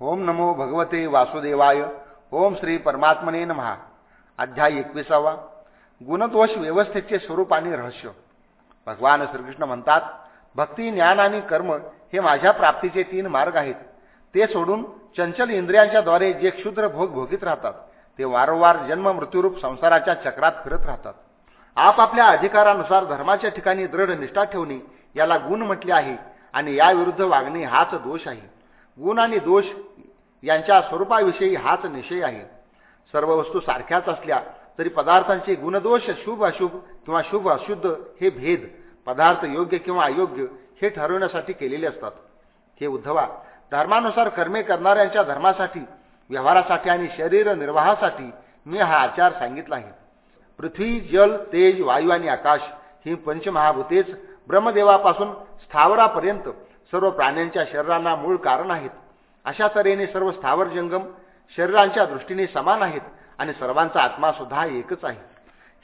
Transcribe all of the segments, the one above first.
ओम नमो भगवते वासुदेवाय. ओम श्री परमात्मने महा अध्याय एकविसावा. गुणदोष व्यवस्थेचे स्वरूप आणि रहस्य. भगवान श्रीकृष्ण म्हणतात भक्ती ज्ञान आणि कर्म हे माझ्या प्राप्तीचे तीन मार्ग आहेत. ते सोडून चंचल इंद्रियांच्याद्वारे जे क्षुद्र भोग भोगीत राहतात ते वारंवार जन्म मृत्यूरूप संसाराच्या चक्रात फिरत राहतात. आपापल्या अधिकारानुसार धर्माच्या ठिकाणी दृढ निष्ठा ठेवणे याला गुण म्हटले आहे आणि याविरुद्ध वागणे हाच दोष आहे. गुण आणि दोष यांच्या स्वरूपाविषयी हाच निश्चय आहे. सर्व वस्तू सारख्याच असल्या तरी पदार्थांचे गुणदोष शुभ अशुभ किंवा शुभ अशुद्ध हे भेद पदार्थ योग्य किंवा अयोग्य हे ठरवण्यासाठी केलेले असतात. हे उद्धवा धर्मानुसार कर्मे करणाऱ्यांच्या धर्मासाठी व्यवहारासाठी आणि शरीर निर्वाहासाठी मी हा आचार सांगितला आहे. पृथ्वी जल तेज वायू आणि आकाश ही पंचमहाभूतेच ब्रह्मदेवापासून स्थावरापर्यंत सर्व प्राण्यांच्या शरीरांना मूळ कारण आहेत. अशा तऱ्हेने सर्व स्थावर जंगम शरीरांच्या दृष्टीने समान आहेत आणि सर्वांचा आत्मा सुद्धा एकच आहे.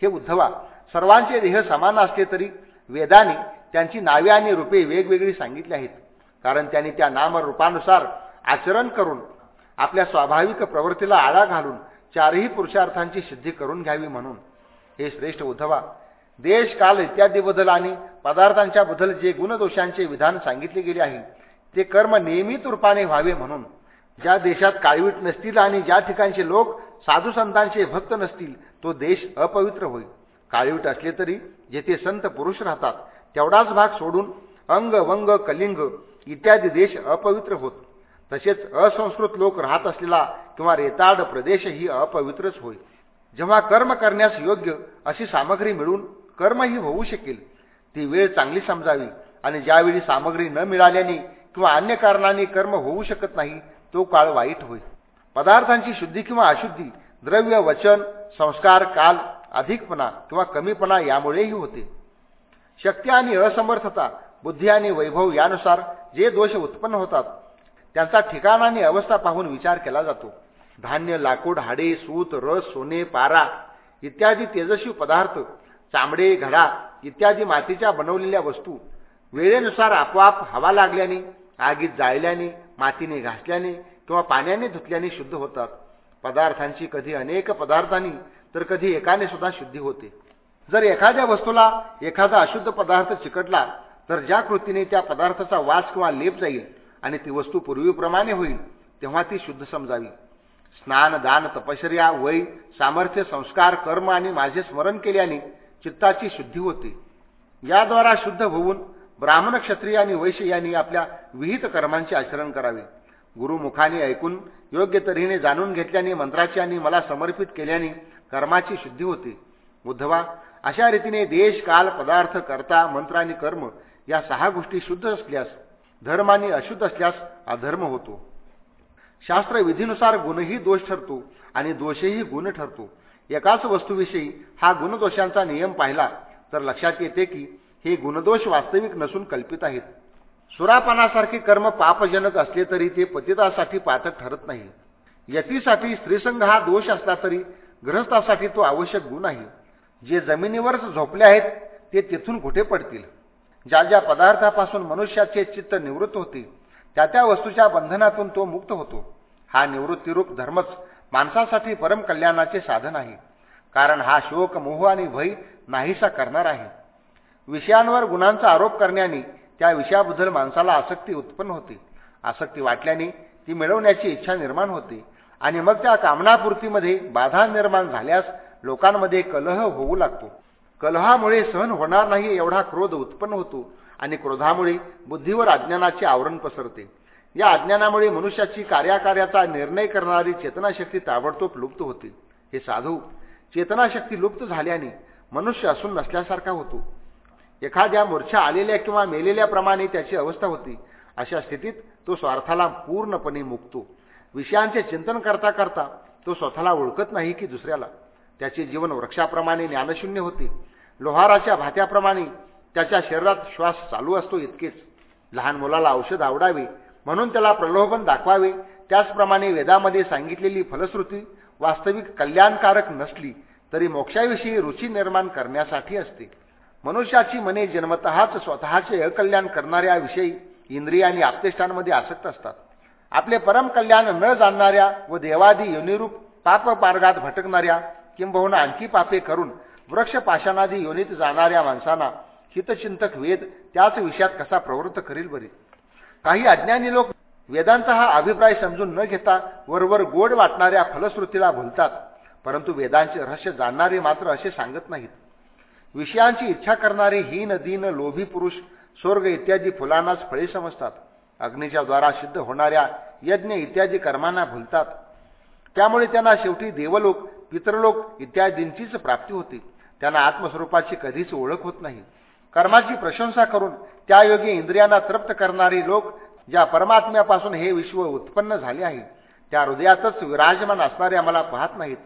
हे उद्धवा सर्वांचे देह समान असले तरी वेदाने त्यांची नावे आणि रूपे वेगवेगळी सांगितली आहेत. कारण त्यांनी त्या नामरूपानुसार आचरण करून आपल्या स्वाभाविक प्रवृत्तीला आळा घालून चारही पुरुषार्थांची सिद्धी करून घ्यावी म्हणून. हे श्रेष्ठ उद्धवा देश काल इत्यादी बदल आणि पदार्थांच्या बदल जे गुणदोषांचे विधान सांगितले गेले आहे ते कर्म नियमित रूपाने व्हावे म्हणून. ज्या देशात काळवीट नसतील आणि ज्या ठिकाणचे लोक साधू संतांचे भक्त नसतील तो देश अपवित्र होईल. काळवीट असले तरी जेथे संत पुरुष राहतात तेवढाच भाग सोडून अंग वंग कलिंग इत्यादी देश अपवित्र होत. तसेच असंस्कृत लोक राहत असलेला किंवा रेताड प्रदेशही अपवित्रच होईल जेव्हा कर्म करण्यास योग्य अशी सामग्री मिळून कर्मही होऊ शकेल ती वेळ चांगली समजावी आणि ज्यावेळी सामग्री न मिळाल्याने किंवा अन्य कारणाने कर्म होऊ शकत नाही तो काळ वाईट होईल. पदार्थांची शुद्धी किंवा अशुद्धी द्रव्य वचन संस्कार काल अधिकपणा किंवा कमीपणा यामुळेही होते. शक्ती आणि असमर्थता बुद्धी आणि वैभव यानुसार जे दोष उत्पन्न होतात त्यांचा ठिकाण आणि अवस्था पाहून विचार केला जातो. धान्य लाकूड हाडे सूत रस सोने पारा इत्यादी तेजस्वी पदार्थ चामडे घडा इत्यादी मातीच्या बनवलेल्या वस्तू वेळेनुसार आपोआप हवा लागल्याने आगीत जाळल्याने मातीने घासल्याने किंवा पाण्याने धुतल्याने शुद्ध होतात. पदार्थांची कधी अनेक पदार्थांनी तर कधी एकाने सुद्धा शुद्धी होते. जर एखाद्या वस्तूला एखादा अशुद्ध पदार्थ चिकटला तर ज्या कृतीने त्या पदार्थाचा वास किंवा लेप जाईल आणि ती वस्तू पूर्वीप्रमाणे होईल तेव्हा ती शुद्ध समजावी. स्नान दान तपश्चर्या वय सामर्थ्य संस्कार कर्म आणि माझे स्मरण केल्याने चित्ताची शुद्धी होते. याद्वारा शुद्ध होऊन ब्राह्मण क्षत्रिय आणि वैश्य यांनी आपल्या विहित कर्मांचे आचरण करावे. गुरुमुखाने ऐकून योग्य तऱ्हेने जाणून घेतल्याने मंत्राची आणि मला समर्पित केल्याने कर्माची शुद्धी होते. उद्धवा अशा रीतीने देश काल पदार्थ कर्ता मंत्र आणि कर्म या सहा गोष्टी शुद्ध असल्यास धर्म आणि अशुद्ध असल्यास अधर्म होतो. शास्त्र विधीनुसार गुणही दोष ठरतो आणि दोषही गुण ठरतो. एकाच वस्तूविषयी हा गुणदोषांचा नियम पाहिला तर लक्षात येते की हे गुणदोष वास्तविक नसून कल्पित आहेत. सुरापानासारखे कर्म पापजनक असले तरी ते पतितासाठी पातक ठरत नाही. यतीसाठी स्त्रीसंघ हा दोष असला तरी ग्रहस्थासाठी तो आवश्यक गुण आहे. जे जमिनीवरच झोपले आहेत ते तिथून कुठे पडतील? ज्या ज्या पदार्थापासून मनुष्याचे चित्त निवृत्त होते त्या त्या वस्तूच्या बंधनातून तो मुक्त होतो. हा निवृत्तीरूप धर्मच माणसासाठी परमकल्याणाचे साधन आहे. कारण हा शोक मोह आणि भय नाहीसा करणार आहे. विषयांवर गुणांचा आरोप करण्याने त्या विषयाबद्दल माणसाला आसक्ती उत्पन्न होते. आसक्ती वाटल्याने ती मिळवण्याची इच्छा निर्माण होते आणि मग त्या कामनापूर्तीमध्ये बाधा निर्माण झाल्यास लोकांमध्ये कलह होऊ लागतो. कलहामुळे सहन होणार नाही एवढा क्रोध उत्पन्न होतो आणि क्रोधामुळे बुद्धीवर अज्ञानाचे आवरण पसरते. या अज्ञानामुळे मनुष्याची कार्याकार्याचा निर्णय करणारी चेतनाशक्ती ताबडतोब लुप्त होते. हे साधू चेतनाशक्ती लुप्त झाल्याने मनुष्य असून नसल्यासारखा होतो. एखाद्या मूर्छा आलेल्या किंवा मेलेल्याप्रमाणे त्याची अवस्था होती अशा स्थितीत तो स्वार्थाला पूर्णपणे मुकतो. विषयांचे चिंतन करता करता तो स्वतःला ओळखत नाही की दुसऱ्याला. त्याचे जीवन वृक्षाप्रमाणे ज्ञानशून्य होते. लोहाराच्या भात्याप्रमाणे त्याच्या शरीरात श्वास चालू असतो इतकेच. लहान मुलाला औषध आवडावे म्हणून त्याला प्रलोभन दाखवावे. त्याचप्रमाणे वेदामध्ये सांगितलेली फलश्रुती वास्तविक कल्याणकारक नसली तरी मोक्षाविषयी रुची निर्माण करण्यासाठी असते. मनुष्याची मने जन्मतःच स्वतःचे अकल्याण करणाऱ्या विषयी इंद्रिय आणि आपतेष्टांमध्ये आसक्त असतात. आपले परम कल्याण न जाणणाऱ्या व देवादी योनिरूप पापमार्गात भटकणाऱ्या किंबहुना आणखी पापे करून वृक्ष पाषाणादी योनीत जाणाऱ्या माणसांना हितचिंतक वेद त्याच विषयात कसा प्रवृत्त करील बरे? काही अज्ञानी लोक वेदांचा हा अभिप्राय समजून न घेता वरवर गोड वाटणाऱ्या फलश्रुतीला भुलतात परंतु वेदांचे रहस्य जाणणारे मात्र असे सांगत नाहीत. विषयांची इच्छा करणारे हीन दीन लोभी पुरुष स्वर्ग इत्यादी फुलांनाच फळे समजतात. अग्नीच्या द्वारा सिद्ध होणाऱ्या यज्ञ इत्यादी कर्मांना भुलतात. त्यामुळे त्यांना शेवटी देवलोक पितृलोक इत्यादींचीच प्राप्ती होते. त्यांना आत्मस्वरूपाची कधीच ओळख होत नाही. कर्माची प्रशंसा करून त्यायोगी इंद्रियांना तृप्त करणारे लोक ज्या परमात्म्यापासून हे विश्व उत्पन्न झाले आहे त्या हृदयातच विराजमान असणारे आम्हाला पाहत नाहीत.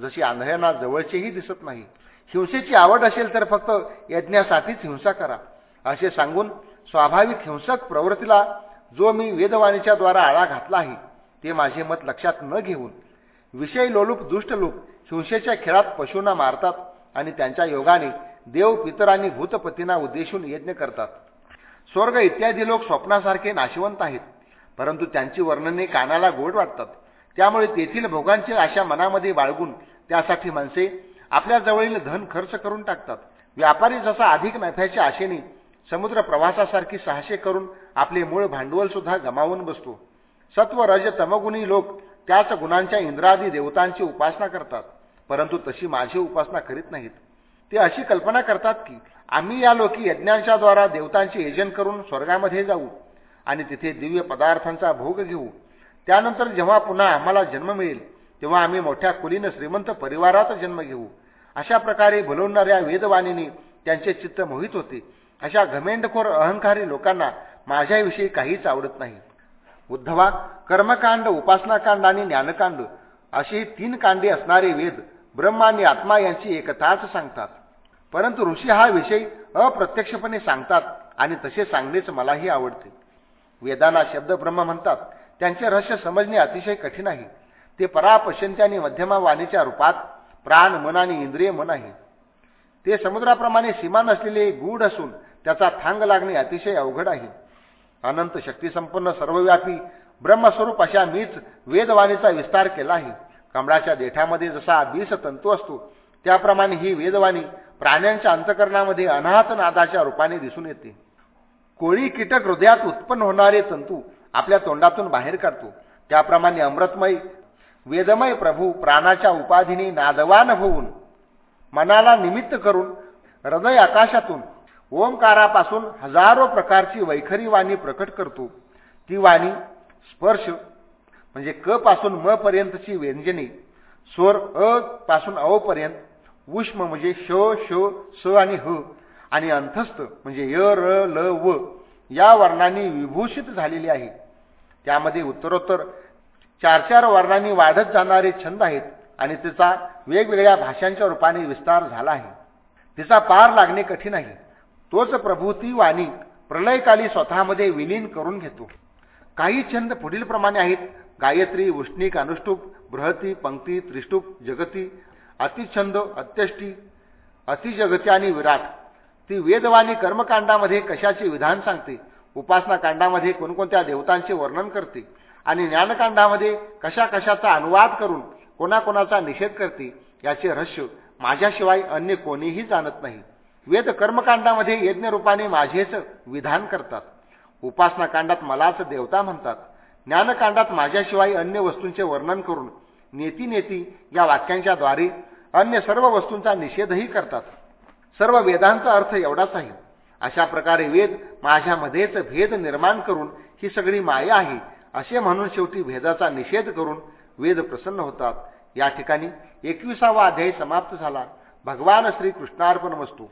जशी आंधळ्यांना जवळचेही दिसत नाही. हिंसेची आवड असेल तर फक्त यज्ञासाठीच हिंसा करा. असे सांगून स्वाभाविक हिंसक प्रवृत्तीला जो मी वेदवाणीच्या द्वारा आळा घातला आहे ते माझे मत लक्षात न घेऊन. विषय लोलूप दुष्ट लोक हिंसेच्या खेळात पशूंना मारतात आणि त्यांच्या योगाने देव पितर आणि भूतपतींना उद्देशून यज्ञ करतात. स्वर्ग इत्यादी लोक स्वप्नासारखे नाशिवंत आहेत परंतु त्यांची वर्णने कानाला गोड वाटतात. त्यामुळे तेथील भोगांची आशा मनामध्ये बाळगून त्यासाठी माणसे आपल्या जवळील धन खर्च करून टाकतात. व्यापारी जसा अधिक नफ्याच्या आशेने समुद्र प्रवासासारखी साहसे करून आपले मूळ भांडवल सुद्धा गमावून बसतो. सत्व रज तमगुणी लोक त्याच गुणांच्या इंद्रादी देवतांची उपासना करतात. परंतु तशी माझी उपासना करीत नाहीत. ते अशी कल्पना करतात की आम्ही या लोकी यज्ञांच्या द्वारा देवतांचे यजन करून स्वर्गामध्ये जाऊ आणि तिथे दिव्य पदार्थांचा भोग घेऊ. त्यानंतर जेव्हा पुन्हा आम्हाला जन्म मिळेल तेव्हा आम्ही मोठ्या कुलीनं श्रीमंत परिवारात जन्म घेऊ. अशा प्रकारे भुलवणाऱ्या वेदवाणीने त्यांचे चित्त मोहित होते. अशा घमेंडखोर अहंकारी लोकांना माझ्याविषयी काहीच आवडत नाही. उद्धवा कर्मकांड उपासनाकांड आणि ज्ञानकांड अशी तीन कांडे असणारे वेद ब्रह्म आणि आत्मा यांची एकताच सांगतात. परंतु ऋषी हा विषय अप्रत्यक्षपणे सांगतात आणि तसे सांगणेच मलाही आवडते. वेदांना शब्द ब्रह्म म्हणतात. त्यांचे रहस्य समजणे अतिशय कठीण आहे. ते परापश्यंती आणि मध्यमा वाणीच्या रूपात प्राण मन आणि इंद्रिय मन आहे. ते समुद्राप्रमाणे सीमा नसलेले गूढ असून त्याचा थांग लागणे अतिशय अवघड आहे. अनंत शक्तीसंपन्न सर्वव्यापी ब्रह्मस्वरूप अशा मीच वेदवाणीचा विस्तार केला आहे. कमळाच्या देठामध्ये जसा बीस तंतू असतो त्याप्रमाणे ही वेदवाणी प्राण्यांच्या अंतकरणामध्ये अनाहत नादाच्या रूपाने दिसून येते. कोळी कीटक हृदयात उत्पन्न होणारे तंतू आपल्या तोंडातून बाहेर काढतो. त्याप्रमाणे अमृतमय वेदमय प्रभू प्राणाच्या उपाधीने नादवान होऊन मनाला निमित्त करून हृदय आकाशातून ओंकारापासून हजारो प्रकारची वैखरी वाणी प्रकट करतो. ती वाणी स्पर्श म्हणजे क पासून म पर्यंतची व्यंजने स्वर अ पासून अ पर्यंत उष्म म्हणजे श श स आणि ह आणि अंथस्थ म्हणजे य र ल व या वर्णांनी विभूषित झालेली आहे. त्यामध्ये उत्तरोत्तर चार चार वर्णांनी वाढत जाणारे छंद आहेत आणि तिचा वेगवेगळ्या भाषांच्या रूपाने विस्तार झाला आहे. तिचा पार लागणे कठीण आहे. तोच प्रभूती वाणी प्रलयकाली स्वतःमध्ये विलीन करून घेतो. काही छंद पुढीलप्रमाणे आहेत. गायत्री उष्णिक अनुष्टुप बृहती पंक्ती त्रिष्टुप जगती अतिछंद अत्यष्टी अतिजगती आणि विराट. ती वेदवाणी कर्मकांडामध्ये कशाचे विधान सांगते? उपासनाकांडामध्ये कोणकोणत्या देवतांचे वर्णन करते? आणि ज्ञानकांडामध्ये कशा कशाचा अनुवाद करून कोणाकोणाचा निषेध करते याचे रहस्य माझ्याशिवाय अन्य कोणीही जाणत नाही. वेद कर्मकांडामध्ये यज्ञरूपाने माझेच विधान करतात. उपासनाकांडात मलाच देवता म्हणतात. ज्ञानकांडात माझ्याशिवाय अन्य वस्तूंचे वर्णन करून नेती नेती या वाक्यांच्या द्वारे अन्य सर्व वस्तूंचा निषेधही करतात. सर्व वेदांचा अर्थ एवढाच आहे. अशा प्रकारे वेद माझ्यामध्येच भेद निर्माण करून ही सगळी माया आहे. असे म्हणून शेवटी भेदाचा निषेध करून वेद प्रसन्न होतात. या ठिकाणी एकविसावा अध्याय समाप्त झाला. भगवान श्रीकृष्णार्पण वस्तू